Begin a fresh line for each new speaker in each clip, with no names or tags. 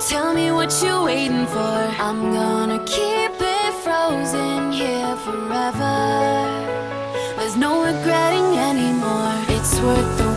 Tell me what you're waiting for. I'm gonna keep it frozen here forever. There's no regretting anymore. It's worth the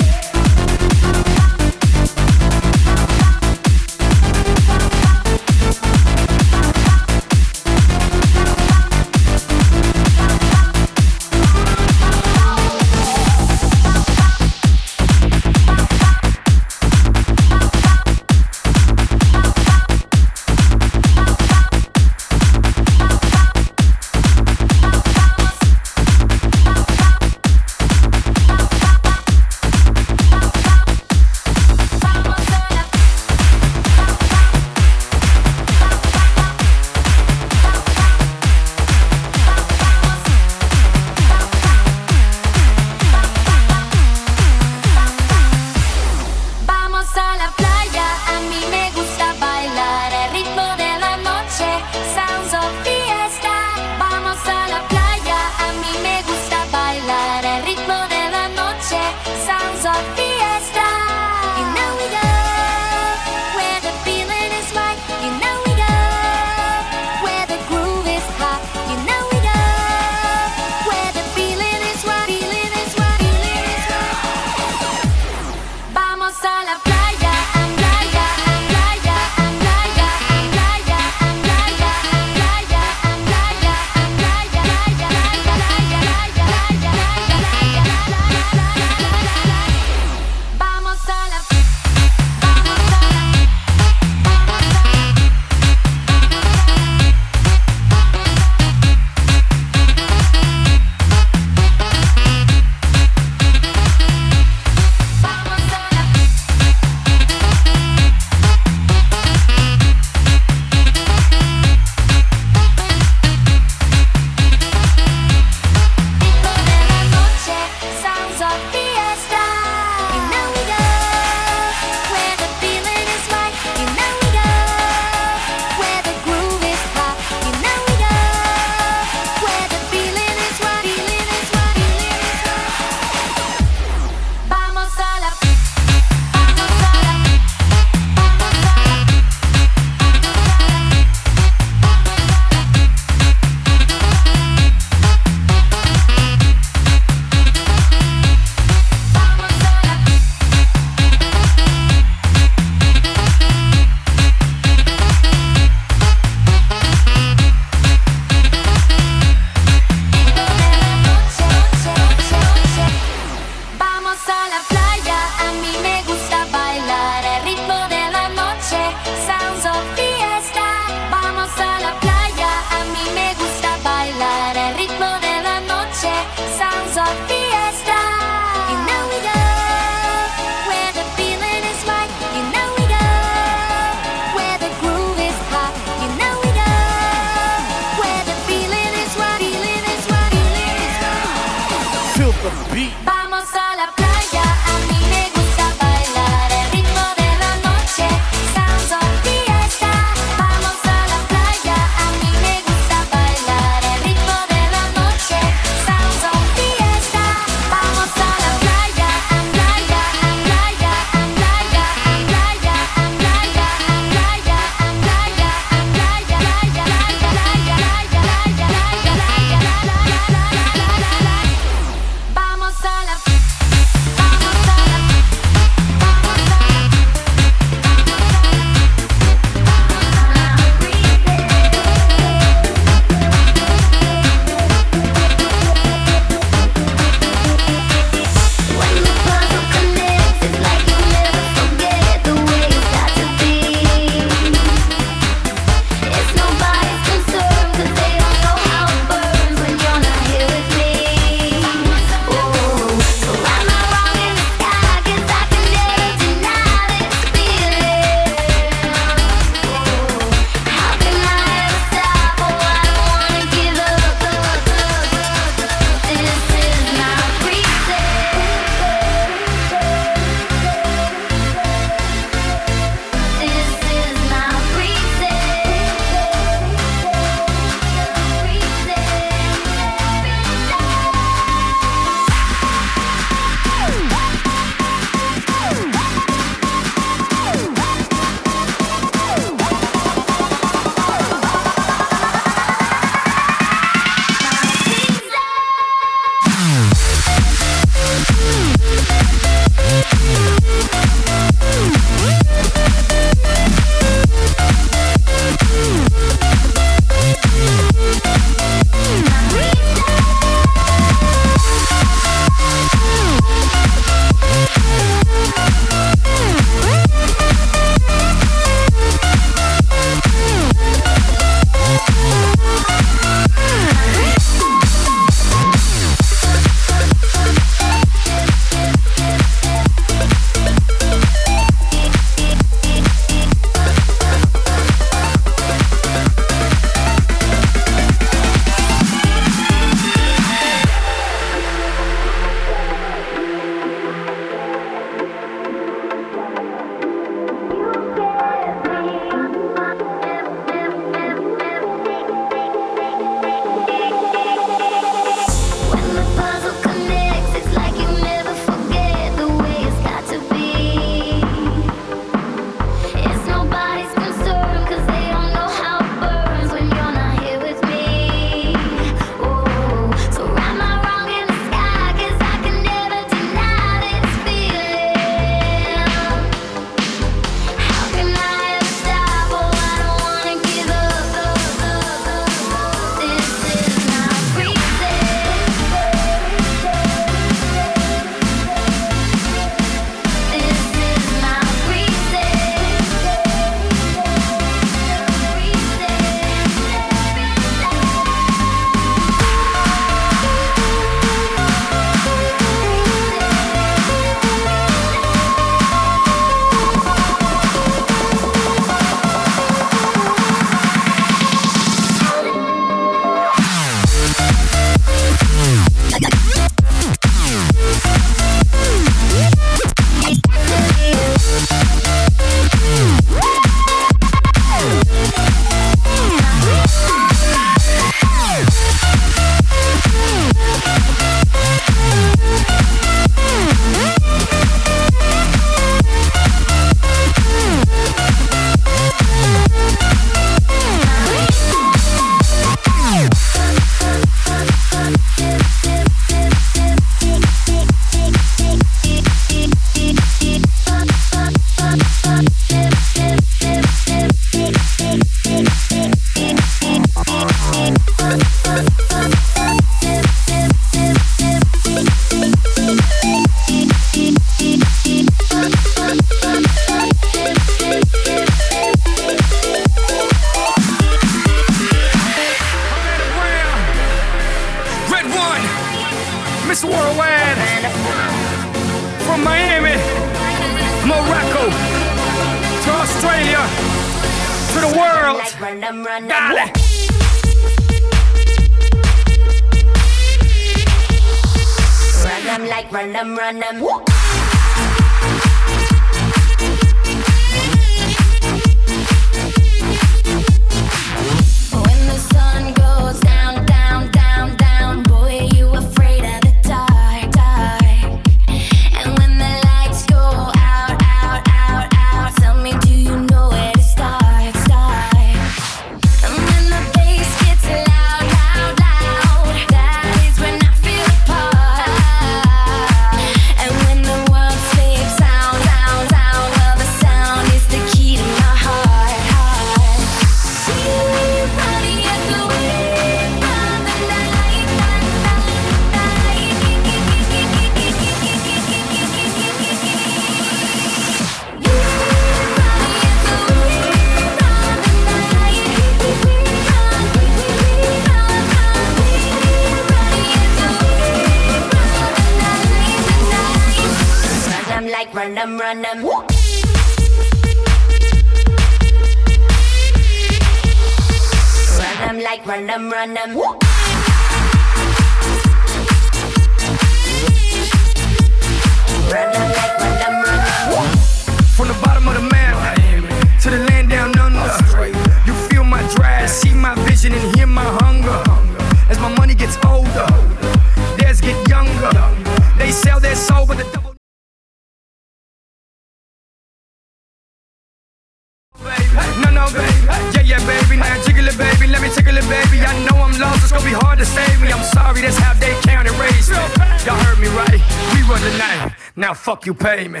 Now fuck you, pay me.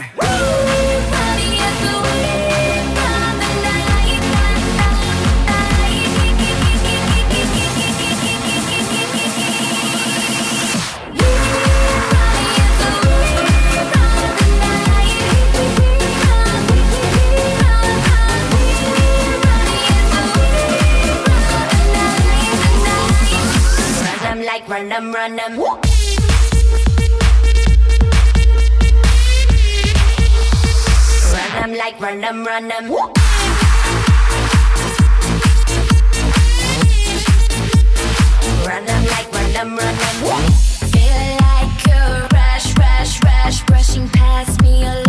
run them, run them. like run them, run them. Run them like run them, run them. Feel like a rush, rush, rush, rushing past me.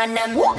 run them.